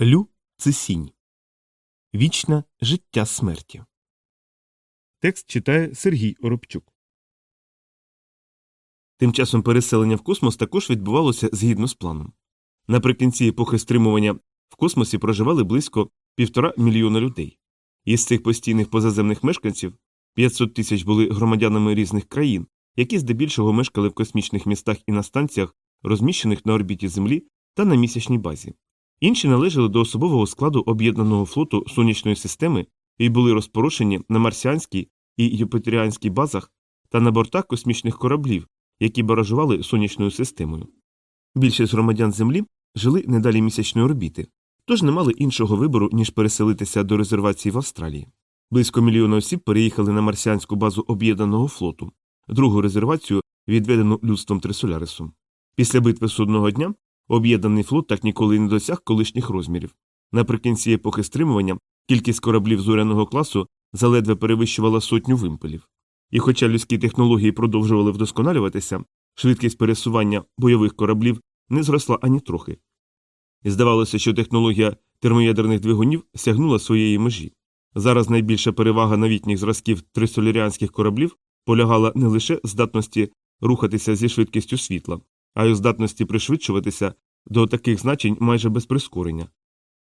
Лю це сінь. Вічне життя смерті. Текст читає Сергій Оробчук. Тим часом переселення в космос також відбувалося згідно з планом. Наприкінці епохи стримування в космосі проживали близько півтора мільйона людей. Із цих постійних позаземних мешканців 500 тисяч були громадянами різних країн, які здебільшого мешкали в космічних містах і на станціях, розміщених на орбіті Землі та на місячній базі. Інші належали до особового складу об'єднаного флоту сонячної системи і були розпорошені на марсіанській і юпитеріанській базах та на бортах космічних кораблів, які баражували сонячною системою. Більшість громадян Землі жили недалі місячної орбіти, тож не мали іншого вибору, ніж переселитися до резервації в Австралії. Близько мільйона осіб переїхали на марсіанську базу об'єднаного флоту, другу резервацію, відведену людством Трисолярисом. Після битви судного дня Об'єднаний флот так ніколи не досяг колишніх розмірів. Наприкінці епохи стримування кількість кораблів зоряного класу заледве перевищувала сотню вимпелів. І хоча людські технології продовжували вдосконалюватися, швидкість пересування бойових кораблів не зросла ані трохи. І здавалося, що технологія термоядерних двигунів сягнула своєї межі. Зараз найбільша перевага новітніх зразків трисоляріанських кораблів полягала не лише здатності рухатися зі швидкістю світла, а й у здатності пришвидшуватися до таких значень майже без прискорення.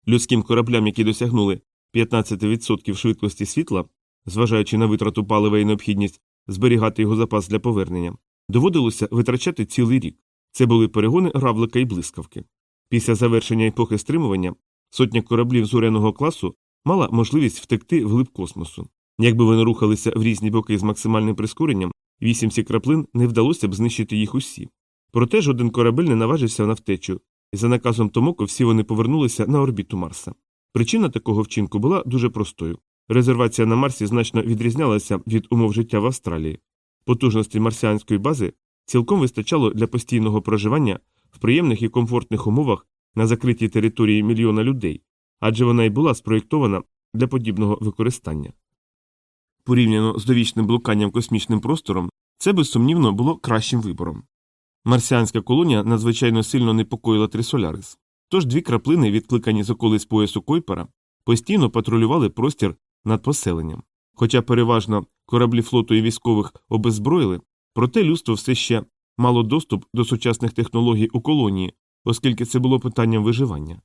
Людським кораблям, які досягнули 15% швидкості світла, зважаючи на витрату палива і необхідність зберігати його запас для повернення, доводилося витрачати цілий рік. Це були перегони равлика і блискавки. Після завершення епохи стримування сотня кораблів зоряного класу мала можливість втекти вглиб космосу. Якби вони рухалися в різні боки з максимальним прискоренням, вісімці краплин не вдалося б знищити їх усі. Проте жоден корабель не наважився на втечу, і за наказом Томоко всі вони повернулися на орбіту Марса. Причина такого вчинку була дуже простою. Резервація на Марсі значно відрізнялася від умов життя в Австралії. Потужності марсіанської бази цілком вистачало для постійного проживання в приємних і комфортних умовах на закритій території мільйона людей, адже вона й була спроєктована для подібного використання. Порівняно з довічним блуканням космічним простором, це безсумнівно було кращим вибором. Марсіанська колонія надзвичайно сильно непокоїла Трисолярис, тож дві краплини, відкликані з околиць поясу Койпера, постійно патрулювали простір над поселенням. Хоча переважно кораблі флоту і військових обезброїли, проте людство все ще мало доступ до сучасних технологій у колонії, оскільки це було питанням виживання.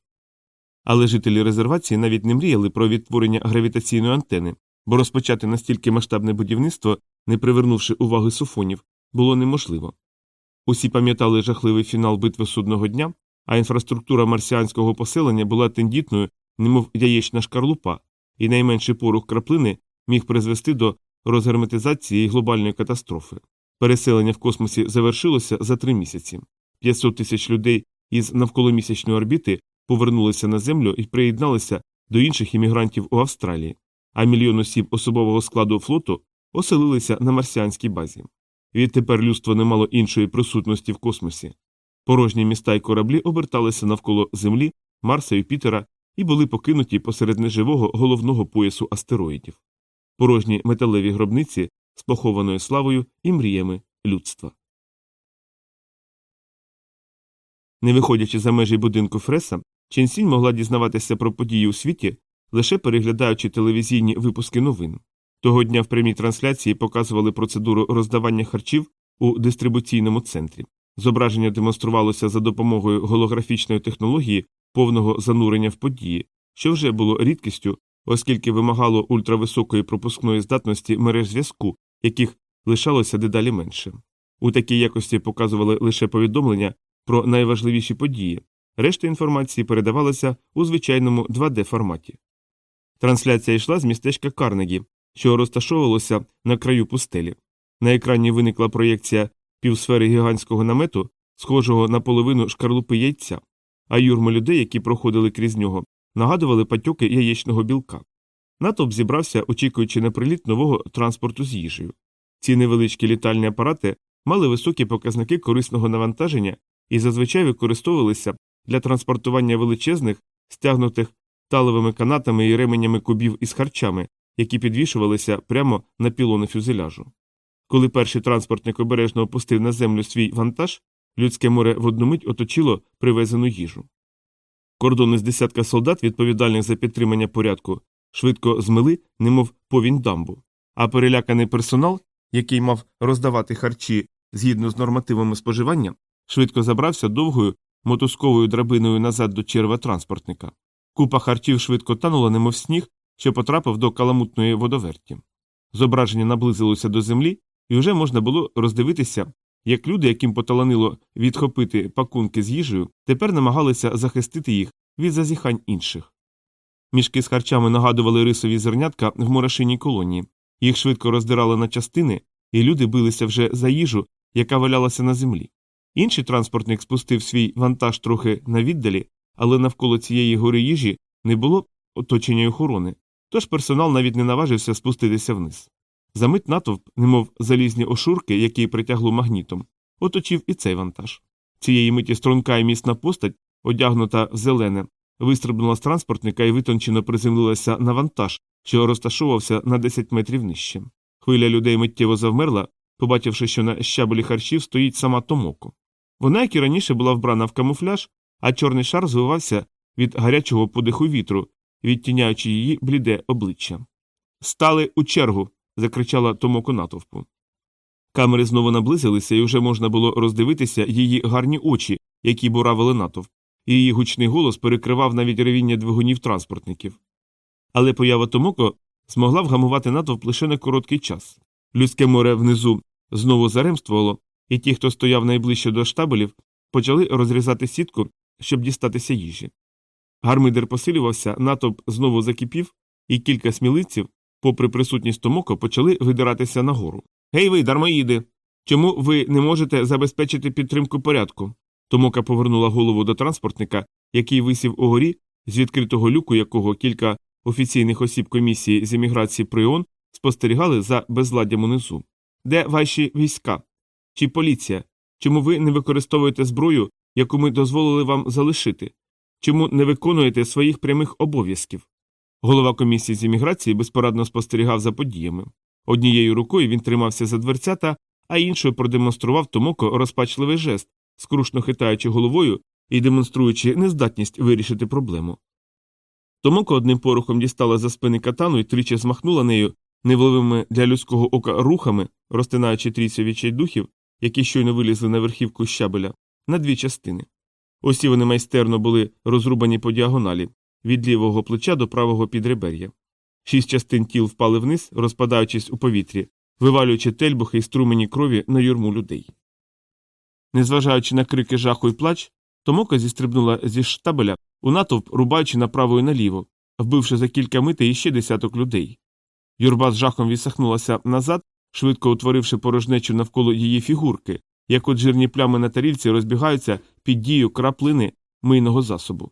Але жителі резервації навіть не мріяли про відтворення гравітаційної антени, бо розпочати настільки масштабне будівництво, не привернувши уваги суфонів, було неможливо. Усі пам'ятали жахливий фінал битви судного дня, а інфраструктура марсіанського поселення була тендітною, немов яєчна шкарлупа, і найменший порух краплини міг призвести до розгерметизації і глобальної катастрофи. Переселення в космосі завершилося за три місяці. 500 тисяч людей із навколомісячної орбіти повернулися на землю і приєдналися до інших іммігрантів у Австралії, а мільйон осіб особового складу флоту оселилися на марсіанській базі. Відтепер людство не мало іншої присутності в космосі. Порожні міста й кораблі оберталися навколо Землі, Марса і Пітера і були покинуті посеред неживого головного поясу астероїдів, порожні металеві гробниці з похованою славою і мріями людства. Не виходячи за межі будинку Фреса, Ченсінь могла дізнаватися про події у світі, лише переглядаючи телевізійні випуски новин. Того дня в прямій трансляції показували процедуру роздавання харчів у дистрибуційному центрі. Зображення демонструвалося за допомогою голографічної технології повного занурення в події, що вже було рідкістю, оскільки вимагало ультрависокої пропускної здатності мереж зв'язку, яких лишалося дедалі менше. У такій якості показували лише повідомлення про найважливіші події, решта інформації передавалася у звичайному 2D форматі. Трансляція йшла з містечка Карнегі, що розташовувалося на краю пустелі. На екрані виникла проєкція півсфери гігантського намету, схожого на половину шкарлупи яйця, а юрми людей, які проходили крізь нього, нагадували патьоки яєчного білка. Натовп зібрався, очікуючи на приліт нового транспорту з їжею. Ці невеличкі літальні апарати мали високі показники корисного навантаження і зазвичай використовувалися для транспортування величезних, стягнутих таловими канатами і ременями кубів із харчами, які підвішувалися прямо на пілони фюзеляжу. Коли перший транспортник обережно опустив на землю свій вантаж, людське море в одну мить оточило привезену їжу. Кордони з десятка солдат, відповідальних за підтримання порядку, швидко змили, немов повінь дамбу, а переляканий персонал, який мав роздавати харчі згідно з нормативами споживання, швидко забрався довгою мотузковою драбиною назад до черва транспортника. Купа харчів швидко танула, немов сніг, що потрапив до каламутної водоверті. Зображення наблизилося до землі, і вже можна було роздивитися, як люди, яким поталанило відхопити пакунки з їжею, тепер намагалися захистити їх від зазіхань інших. Мішки з харчами нагадували рисові зернятка в морошиній колонії, їх швидко роздирали на частини, і люди билися вже за їжу, яка валялася на землі. Інший транспортник спустив свій вантаж трохи на віддалі, але навколо цієї гори їжі не було оточення охорони, тож персонал навіть не наважився спуститися вниз. Замить натовп, немов залізні ошурки, які притягло магнітом, оточив і цей вантаж. Цієї миті струнка і міцна постать, одягнута в зелене, вистрибнула з транспортника і витончено приземлилася на вантаж, що розташовувався на 10 метрів нижче. Хвиля людей миттєво завмерла, побачивши, що на щабелі харчів стоїть сама Томоко. Вона, як і раніше, була вбрана в камуфляж, а чорний шар звивався від гарячого подиху вітру, відтіняючи її бліде обличчя. Стали у чергу. закричала Томоко натовпу. Камери знову наблизилися, і вже можна було роздивитися її гарні очі, які буравили натовп, її гучний голос перекривав навіть ревіння двигунів транспортників. Але поява Томоко змогла вгамувати натовп лише на короткий час. Людське море внизу знову заремствувало, і ті, хто стояв найближче до штабелів, почали розрізати сітку, щоб дістатися їжі. Гармидер посилювався, натовп знову закипів, і кілька смілиців, попри присутність Томоко, почали видиратися нагору. Гей ви, дармоїди! Чому ви не можете забезпечити підтримку порядку? Томока повернула голову до транспортника, який висів угорі, з відкритого люку якого кілька офіційних осіб комісії з еміграції Прион спостерігали за безладдям унизу. Де ваші війська? Чи поліція? Чому ви не використовуєте зброю, яку ми дозволили вам залишити? Чому не виконуєте своїх прямих обов'язків? Голова комісії з імміграції безпорадно спостерігав за подіями. Однією рукою він тримався за дверцята, а іншою продемонстрував Томоко розпачливий жест, скрушно хитаючи головою і демонструючи нездатність вирішити проблему. Томоко одним порухом дістала за спини катану і тричі змахнула нею невловими для людського ока рухами, розтинаючи трійцю відчайдухів, які щойно вилізли на верхівку щабеля, на дві частини. Усі вони майстерно були розрубані по діагоналі від лівого плеча до правого підребер'я. Шість частин тіл впали вниз, розпадаючись у повітрі, вивалюючи тельбухи й струмені крові на юрму людей. Незважаючи на крики жаху й плач, Томока зістрибнула зі штабеля у натовп, рубаючи направо і наліво, вбивши за кілька митей іще десяток людей. Юрба з жахом відсахнулася назад, швидко утворивши порожнечу навколо її фігурки, як от жирні плями на тарілці розбігаються під дією краплини мийного засобу.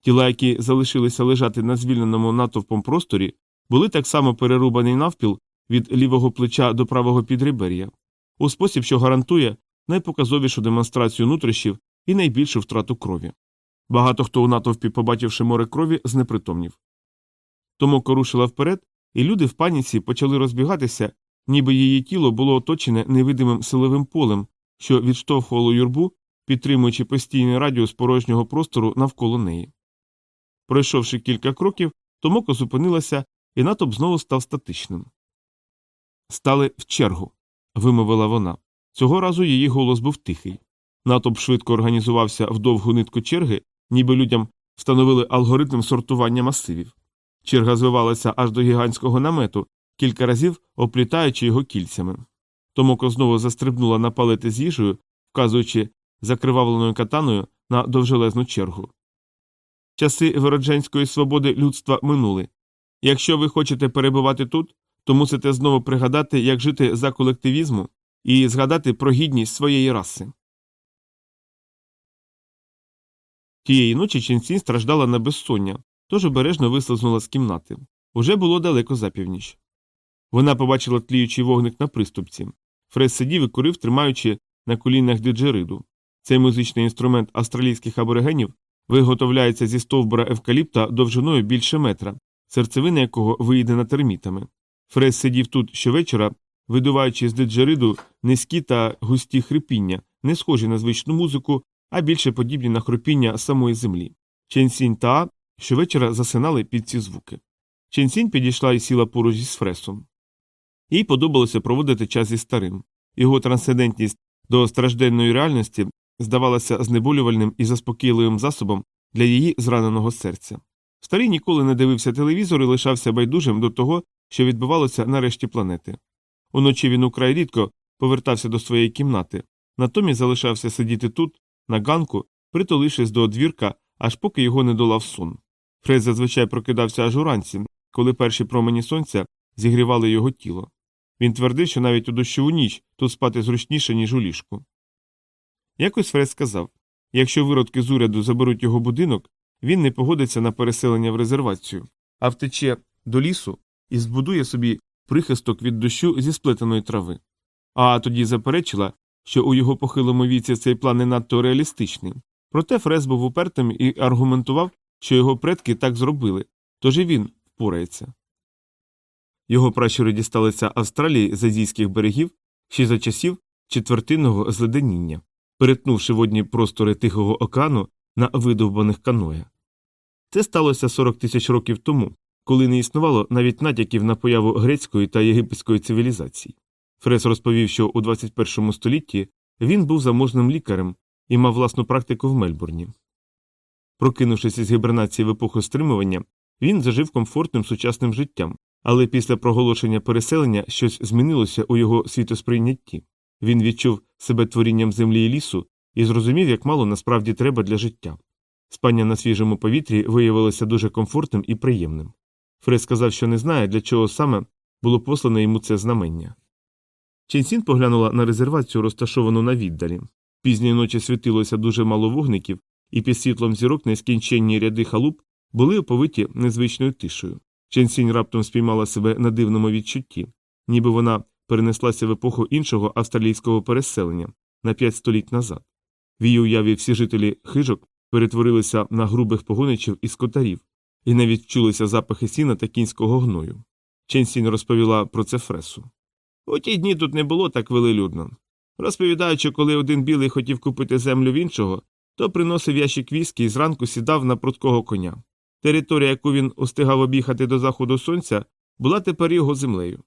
Тіла, які залишилися лежати на звільненому натовпом просторі, були так само перерубані навпіл від лівого плеча до правого підребер'я, у спосіб, що гарантує найпоказовішу демонстрацію нутрощів і найбільшу втрату крові. Багато хто у натовпі, побачивши море крові, знепритомнів. Тому корушила вперед, і люди в паніці почали розбігатися, ніби її тіло було оточене невидимим силовим полем, що відштовхувало юрбу, підтримуючи постійний радіус порожнього простору навколо неї. Пройшовши кілька кроків, Томоко зупинилася, і натовп знову став статичним. Стали в чергу, вимовила вона. Цього разу її голос був тихий. Натовп швидко організувався в довгу нитку черги, ніби людям встановили алгоритм сортування масивів. Черга звивалася аж до гігантського намету, кілька разів оплітаючи його кільцями. Томоко знову застрибнула на палети з їжею, вказуючи закривавленою катаною на довжелезну чергу. Часи виродженської свободи людства минули. Якщо ви хочете перебувати тут, то мусите знову пригадати, як жити за колективізму і згадати про гідність своєї раси. Тієї ночі Ченсінь страждала на безсоння, тож обережно вислизнула з кімнати. Уже було далеко за північ. Вона побачила тліючий вогник на приступці. Фрес сидів і курив, тримаючи на колінах диджериду. Цей музичний інструмент австралійських аборигенів виготовляється зі стовбура евкаліпта довжиною більше метра, серцевина якого виїдена термітами. Фрес сидів тут щовечора, видуваючи з диджериду низькі та густі хрипіння, не схожі на звичну музику, а більше подібні на хропіння самої землі. Ченсінь та щовечора засинали під ці звуки. Ченсінь підійшла і сіла поруч із Фресом. Їй подобалося проводити час із старим. Його трансцендентність до стражденної реальності здавалася знеболювальним і заспокійливим засобом для її зраненого серця. Старий ніколи не дивився телевізор і лишався байдужим до того, що відбувалося на решті планети. Уночі він украй рідко повертався до своєї кімнати, натомість залишався сидіти тут, на ганку, притулившись до одвірка, аж поки його не долав сон. Фред зазвичай прокидався аж уранці, коли перші промені сонця зігрівали його тіло. Він твердив, що навіть у дощову ніч тут спати зручніше, ніж у ліжку. Якось Фред сказав якщо виродки з уряду заберуть його будинок, він не погодиться на переселення в резервацію, а втече до лісу і збудує собі прихисток від дощу зі сплетеної трави. А тоді заперечила, що у його похилому віці цей план не надто реалістичний. Проте Фрес був упертим і аргументував, що його предки так зробили, тож і він впорається. Його пращури дісталися Австралії з азійських берегів ще за часів четвертинного зледеніння, перетнувши водні простори Тихого океану на видовбаних каноя. Це сталося 40 тисяч років тому, коли не існувало навіть натяків на появу грецької та єгипетської цивілізацій. Фрес розповів, що у 21 столітті він був заможним лікарем і мав власну практику в Мельбурні. Прокинувшись із гібернації в епоху стримування, він зажив комфортним сучасним життям, але після проголошення переселення щось змінилося у його світосприйнятті. Він відчув себе творінням землі і лісу і зрозумів, як мало насправді треба для життя. Спання на свіжому повітрі виявилося дуже комфортним і приємним. Фред сказав, що не знає, для чого саме було послане йому це знамення. Ченсін поглянула на резервацію, розташовану на віддалі. Пізньої ночі світилося дуже мало вогників, і під світлом зірок нескінченні ряди халуп були оповиті незвичною тишею. Ченсінь раптом спіймала себе на дивному відчутті, ніби вона перенеслася в епоху іншого австралійського переселення на п'ять століть назад. В її уяві всі жителі хижок перетворилися на грубих погоничів і скотарів, і навіть чулися запахи сіна та кінського гною. Ченсінь розповіла про це Фресу. У ті дні тут не було так велелюдно. Розповідаючи, коли один білий хотів купити землю в іншого, то приносив ящик віскі і зранку сідав на прудкого коня. Територія, яку він устигав об'їхати до заходу сонця, була тепер його землею.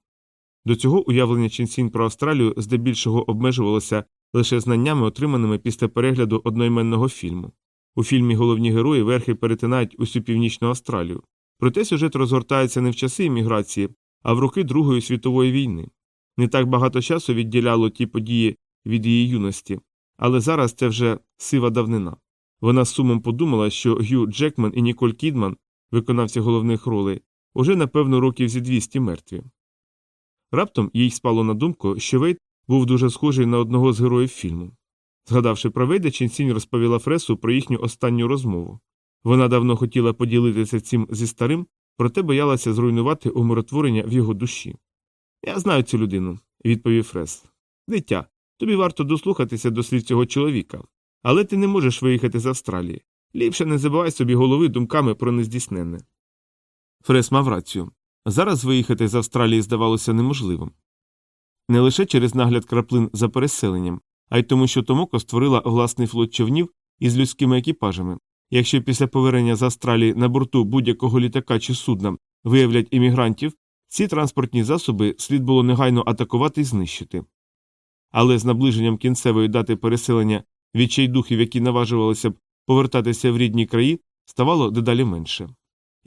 До цього уявлення Ченсінь про Австралію здебільшого обмежувалося лише знаннями, отриманими після перегляду одноіменного фільму. У фільмі головні герої верхи перетинають усю північну Австралію. Проте сюжет розгортається не в часи імміграції, а в роки Другої світової війни. Не так багато часу відділяло ті події від її юності, але зараз це вже сива давнина. Вона з сумом подумала, що Гю Джекман і Ніколь Кідман, виконавці головних ролей, уже напевно років зі 200 мертві. Раптом їй спало на думку, що Вейт був дуже схожий на одного з героїв фільму. Згадавши про Вейда, Ченсінь розповіла Фресу про їхню останню розмову. Вона давно хотіла поділитися цим зі старим, проте боялася зруйнувати умиротворення в його душі. Я знаю цю людину, відповів Фрес. Дитя, тобі варто дослухатися до слів цього чоловіка, але ти не можеш виїхати з Австралії. Ліпше не забивай собі голови думками про нездійсненне. Фрес мав рацію. Зараз виїхати з Австралії здавалося неможливим. Не лише через нагляд краплин за переселенням, а й тому, що Томоко створила власний флот човнів із людськими екіпажами. Якщо після повернення з Австралії на борту будь-якого літака чи судна виявлять іммігрантів, ці транспортні засоби слід було негайно атакувати і знищити. Але з наближенням кінцевої дати переселення відчайдухів, які наважувалися б повертатися в рідні краї, ставало дедалі менше.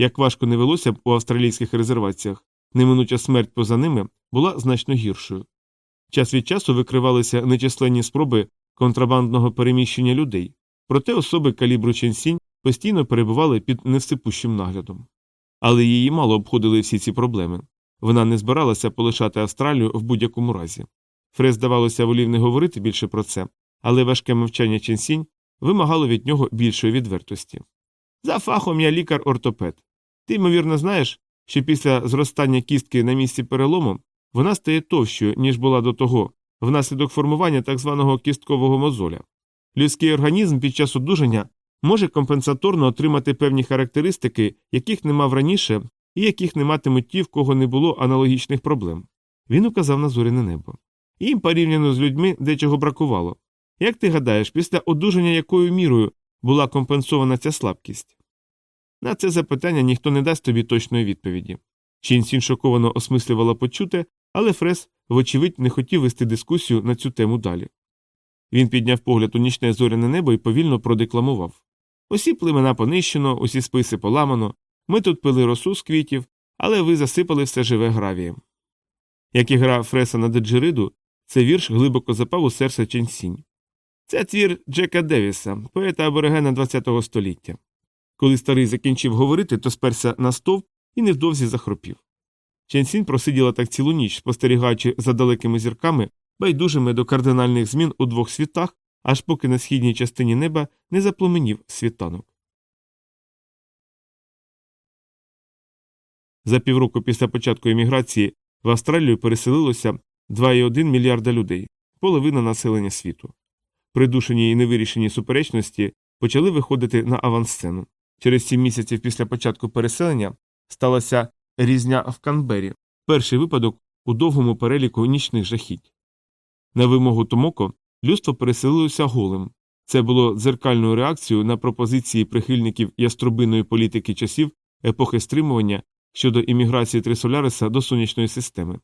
Як важко не велося б у австралійських резерваціях, неминуча смерть поза ними була значно гіршою. Час від часу викривалися нечисленні спроби контрабандного переміщення людей, проте особи калібру Ченсінь постійно перебували під невсипущим наглядом. Але її мало обходили всі ці проблеми. Вона не збиралася полишати Австралію в будь-якому разі. Фрес, здавалося, волів не говорити більше про це, але важке мовчання Ченсінь вимагало від нього більшої відвертості. За фахом я лікар-ортопед. Ти, ймовірно, знаєш, що після зростання кістки на місці перелому вона стає товщою, ніж була до того, внаслідок формування так званого кісткового мозоля. Людський організм під час одужання може компенсаторно отримати певні характеристики, яких не мав раніше і яких не матимуть ті, в кого не було аналогічних проблем. Він указав на зоряне небо. Їм порівняно з людьми дечого бракувало. Як ти гадаєш, після одужання якою мірою була компенсована ця слабкість? На це запитання ніхто не дасть тобі точної відповіді. Чінсін шоковано осмислювала почуте, але Фрес, вочевидь, не хотів вести дискусію на цю тему далі. Він підняв погляд у нічне зоряне небо і повільно продекламував Усі племена понищено, усі списи поламано, ми тут пили росу з квітів, але ви засипали все живе гравієм. Як і гра Фреса на Деджериду, цей вірш глибоко запав у серце Ченсінь. Це твір Джека Девіса, поета аборигена ХХ століття. Коли старий закінчив говорити, то сперся на стовп і невдовзі захропів. Ченсінь просиділа так цілу ніч, спостерігаючи за далекими зірками, байдужими до кардинальних змін у двох світах, аж поки на східній частині неба не запломенів світанок. За півроку після початку еміграції в Австралію переселилося 2,1 мільярда людей, половина населення світу. Придушені і невирішені суперечності почали виходити на авансцену. Через сім місяців після початку переселення сталася різня в Канбері, перший випадок у довгому переліку нічних жахіть. На вимогу Томоко людство переселилося голим. Це було дзеркальною реакцією на пропозиції прихильників яструбиної політики часів епохи стримування щодо імміграції Трисоляриса до сонячної системи.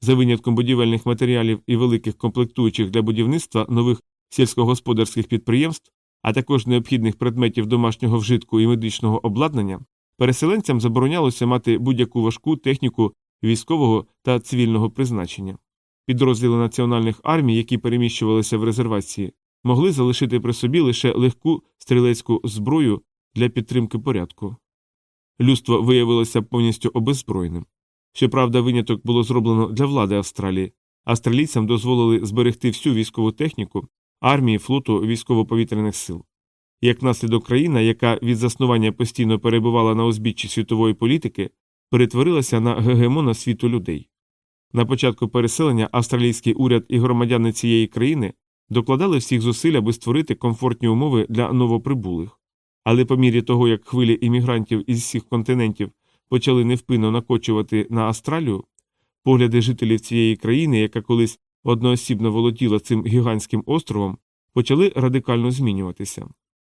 За винятком будівельних матеріалів і великих комплектуючих для будівництва нових сільськогосподарських підприємств, а також необхідних предметів домашнього вжитку і медичного обладнання, переселенцям заборонялося мати будь-яку важку техніку військового та цивільного призначення. Підрозділи національних армій, які переміщувалися в резервації, могли залишити при собі лише легку стрілецьку зброю для підтримки порядку. Людство виявилося повністю обеззброєним. Щоправда, виняток було зроблено для влади Австралії. Австралійцям дозволили зберегти всю військову техніку, армії, флоту військово-повітряних сил. Як наслідок країна, яка від заснування постійно перебувала на узбіччі світової політики, перетворилася на гегемона світу людей. На початку переселення австралійський уряд і громадяни цієї країни докладали всіх зусиль, аби створити комфортні умови для новоприбулих. Але по мірі того, як хвилі іммігрантів із всіх континентів почали невпинно накочувати на Австралію, погляди жителів цієї країни, яка колись одноосібно володіла цим гігантським островом, почали радикально змінюватися.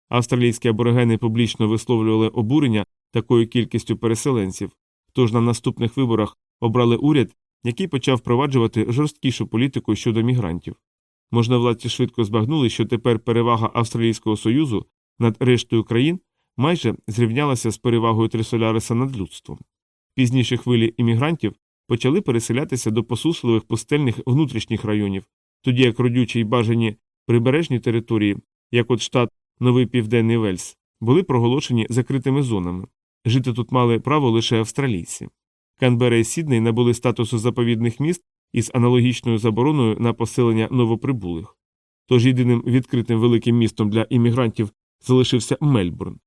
Австралійські аборигени публічно висловлювали обурення такою кількістю переселенців, тож на наступних виборах обрали уряд, який почав впроваджувати жорсткішу політику щодо мігрантів. Можновладці швидко збагнули, що тепер перевага Австралійського Союзу над рештою країн майже зрівнялася з перевагою Трисоляриса над людством. Пізніші хвилі іммігрантів почали переселятися до посусливих пустельних внутрішніх районів, тоді як родючі й бажані прибережні території, як от штат Новий Південний Вельс, були проголошені закритими зонами. Жити тут мали право лише австралійці. Канбера і Сідней набули статусу заповідних міст із аналогічною забороною на поселення новоприбулих. Тож єдиним відкритим великим містом для іммігрантів залишився Мельбурн.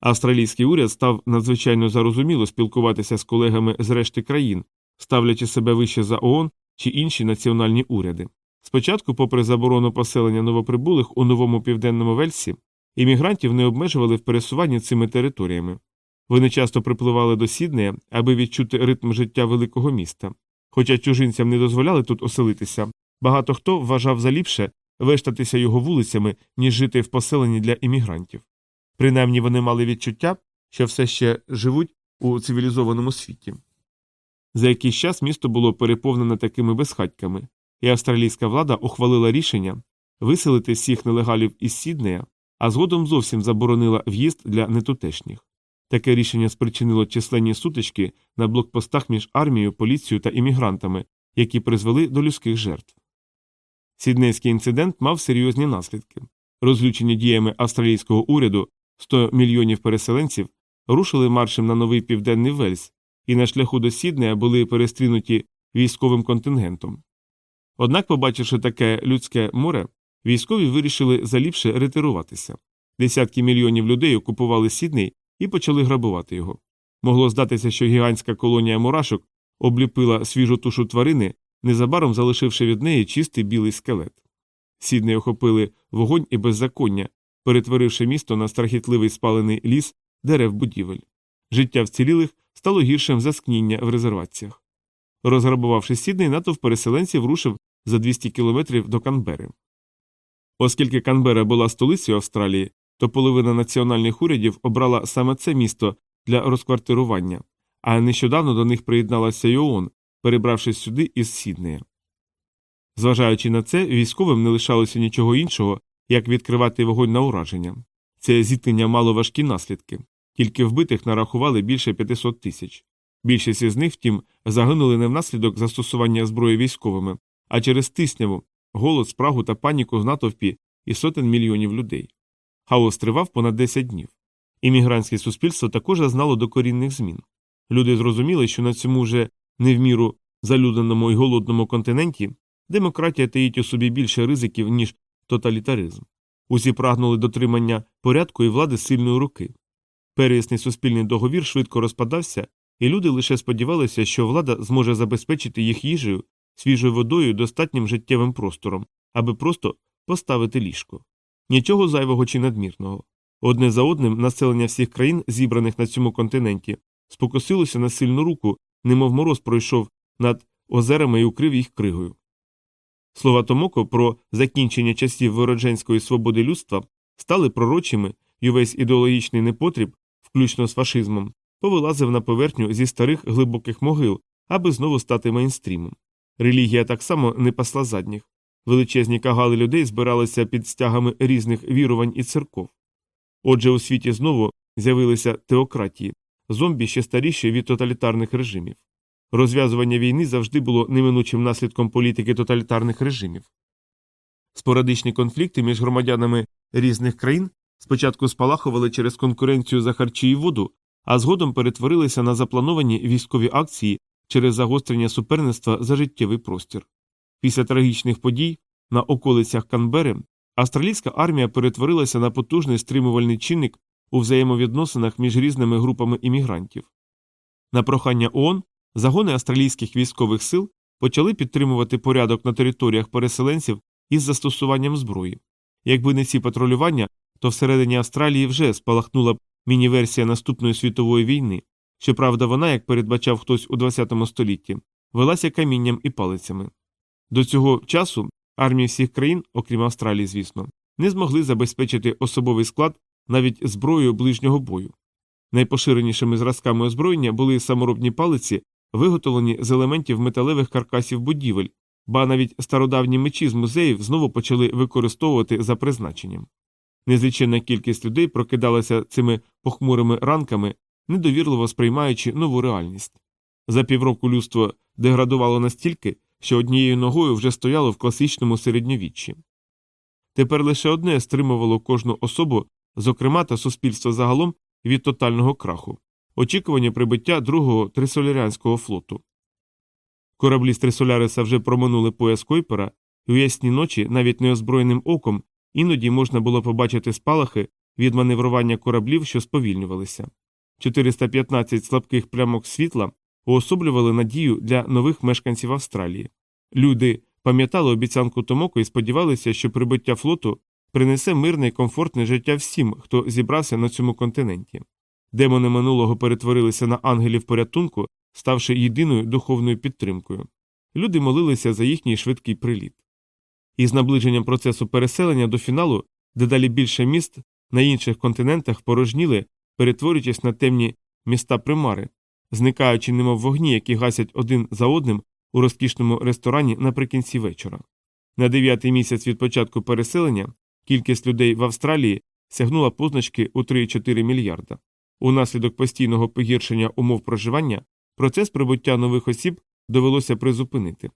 Австралійський уряд став надзвичайно зарозуміло спілкуватися з колегами з решти країн, ставлячи себе вище за ООН чи інші національні уряди. Спочатку, попри заборону поселення новоприбулих у новому південному Вельсі, іммігрантів не обмежували в пересуванні цими територіями. Вони часто припливали до Сіднея, аби відчути ритм життя великого міста. Хоча чужинцям не дозволяли тут оселитися, багато хто вважав за ліпше вештатися його вулицями, ніж жити в поселенні для іммігрантів. Принаймні вони мали відчуття, що все ще живуть у цивілізованому світі. За якийсь час місто було переповнене такими безхатьками, і австралійська влада ухвалила рішення виселити всіх нелегалів із Сіднея, а згодом зовсім заборонила в'їзд для нетутешніх. Таке рішення спричинило численні сутички на блокпостах між армією, поліцією та іммігрантами, які призвели до людських жертв. Сіднейський інцидент мав серйозні наслідки. Розлючені діями австралійського уряду 100 мільйонів переселенців рушили маршем на новий південний Вельс і на шляху до Сіднея були перестрінуті військовим контингентом. Однак, побачивши таке людське море, військові вирішили заліпше ретируватися. Десятки мільйонів людей окупували Сідней і почали грабувати його. Могло здатися, що гігантська колонія мурашок обліпила свіжу тушу тварини, незабаром залишивши від неї чистий білий скелет. Сідней охопили вогонь і беззаконня, перетворивши місто на страхітливий спалений ліс дерев будівель. Життя вцілілих стало гіршим за скніння в резерваціях. Розграбувавши Сідней, натовп переселенців рушив за 200 кілометрів до Канбери. Оскільки Канбера була столицею Австралії, то половина національних урядів обрала саме це місто для розквартирування, а нещодавно до них приєдналася й ООН, перебравшись сюди із Сіднея. Зважаючи на це, військовим не лишалося нічого іншого, як відкривати вогонь на ураження. Це зіткнення мало важкі наслідки, тільки вбитих нарахували більше 500 тисяч. Більшість із них, втім, загинули не внаслідок застосування зброї військовими, а через тисняву, голод, спрагу та паніку в натовпі і сотень мільйонів людей. Хаос тривав понад 10 днів. Іммігрантське суспільство також зазнало докорінних змін. Люди зрозуміли, що на цьому вже не в міру залюдненому і голодному континенті демократія таїть у собі більше ризиків, ніж тоталітаризм. Усі прагнули дотримання порядку і влади сильної руки. Первісний суспільний договір швидко розпадався, і люди лише сподівалися, що влада зможе забезпечити їх їжею, свіжою водою достатнім життєвим простором, аби просто поставити ліжко. Нічого зайвого чи надмірного. Одне за одним населення всіх країн, зібраних на цьому континенті, спокусилося на сильну руку, немов мороз пройшов над озерами і укрив їх кригою. Слова Томоко про закінчення часів виродженської свободи людства стали пророчими, і увесь ідеологічний непотріб, включно з фашизмом, повилазив на поверхню зі старих глибоких могил, аби знову стати мейнстрімом. Релігія так само не пасла задніх. Величезні кагали людей збиралися під стягами різних вірувань і церков. Отже, у світі знову з'явилися теократії, зомбі ще старіші від тоталітарних режимів. Розв'язування війни завжди було неминучим наслідком політики тоталітарних режимів. Спорадичні конфлікти між громадянами різних країн спочатку спалахували через конкуренцію за харчі і воду, а згодом перетворилися на заплановані військові акції через загострення суперництва за життєвий простір. Після трагічних подій на околицях Канбери австралійська армія перетворилася на потужний стримувальний чинник у взаємовідносинах між різними групами іммігрантів. На прохання ООН загони австралійських військових сил почали підтримувати порядок на територіях переселенців із застосуванням зброї. Якби не ці патрулювання, то всередині Австралії вже спалахнула міні-версія наступної світової війни. Щоправда, вона, як передбачав хтось у ХХ столітті, велася камінням і палицями. До цього часу армії всіх країн, окрім Австралії, звісно, не змогли забезпечити особовий склад навіть зброєю ближнього бою. Найпоширенішими зразками озброєння були саморобні палиці, виготовлені з елементів металевих каркасів будівель, ба навіть стародавні мечі з музеїв знову почали використовувати за призначенням. Незліченна кількість людей прокидалася цими похмурими ранками, недовірливо сприймаючи нову реальність. За півроку людство деградувало настільки, що однією ногою вже стояло в класичному середньовіччі. Тепер лише одне стримувало кожну особу, зокрема та суспільство загалом від тотального краху очікування прибуття другого трисолярянського флоту. Кораблі з Трисоляриса вже проминули пояс Койпера, і у ясні ночі, навіть неозброєним оком, іноді можна було побачити спалахи від маневрування кораблів, що сповільнювалися. 415 слабких плямок світла уособлювали надію для нових мешканців Австралії. Люди пам'ятали обіцянку Томоко і сподівалися, що прибуття флоту принесе мирне і комфортне життя всім, хто зібрався на цьому континенті. Демони минулого перетворилися на ангелів порятунку, ставши єдиною духовною підтримкою. Люди молилися за їхній швидкий приліт. І з наближенням процесу переселення до фіналу дедалі більше міст на інших континентах порожніли, перетворюючись на темні міста примари, зникаючи немов вогні, які гасять один за одним у розкішному ресторані наприкінці вечора. На дев'ятий місяць від початку переселення кількість людей в Австралії сягнула позначки у 3,4 мільярда. Унаслідок постійного погіршення умов проживання процес прибуття нових осіб довелося призупинити.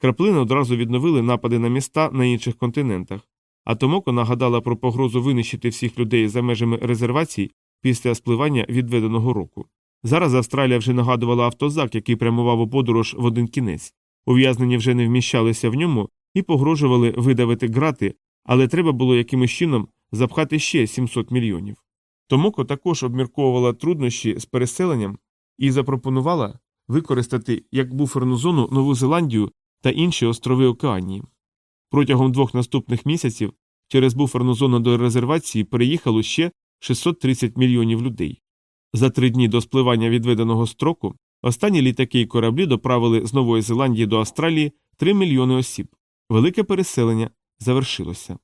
Краплини одразу відновили напади на міста на інших континентах, а Томоко нагадала про погрозу винищити всіх людей за межами резервацій після спливання відведеного року. Зараз Австралія вже нагадувала автозак, який прямував у подорож в один кінець. Ув'язнені вже не вміщалися в ньому і погрожували видавити грати, але треба було якимось чином запхати ще 700 мільйонів. Томоко також обмірковувала труднощі з переселенням і запропонувала використати як буферну зону Нову Зеландію та інші острови Океанії. Протягом двох наступних місяців через буферну зону до резервації переїхало ще 630 мільйонів людей. За три дні до спливання відведеного строку останні літаки і кораблі доправили з Нової Зеландії до Австралії 3 мільйони осіб. Велике переселення завершилося.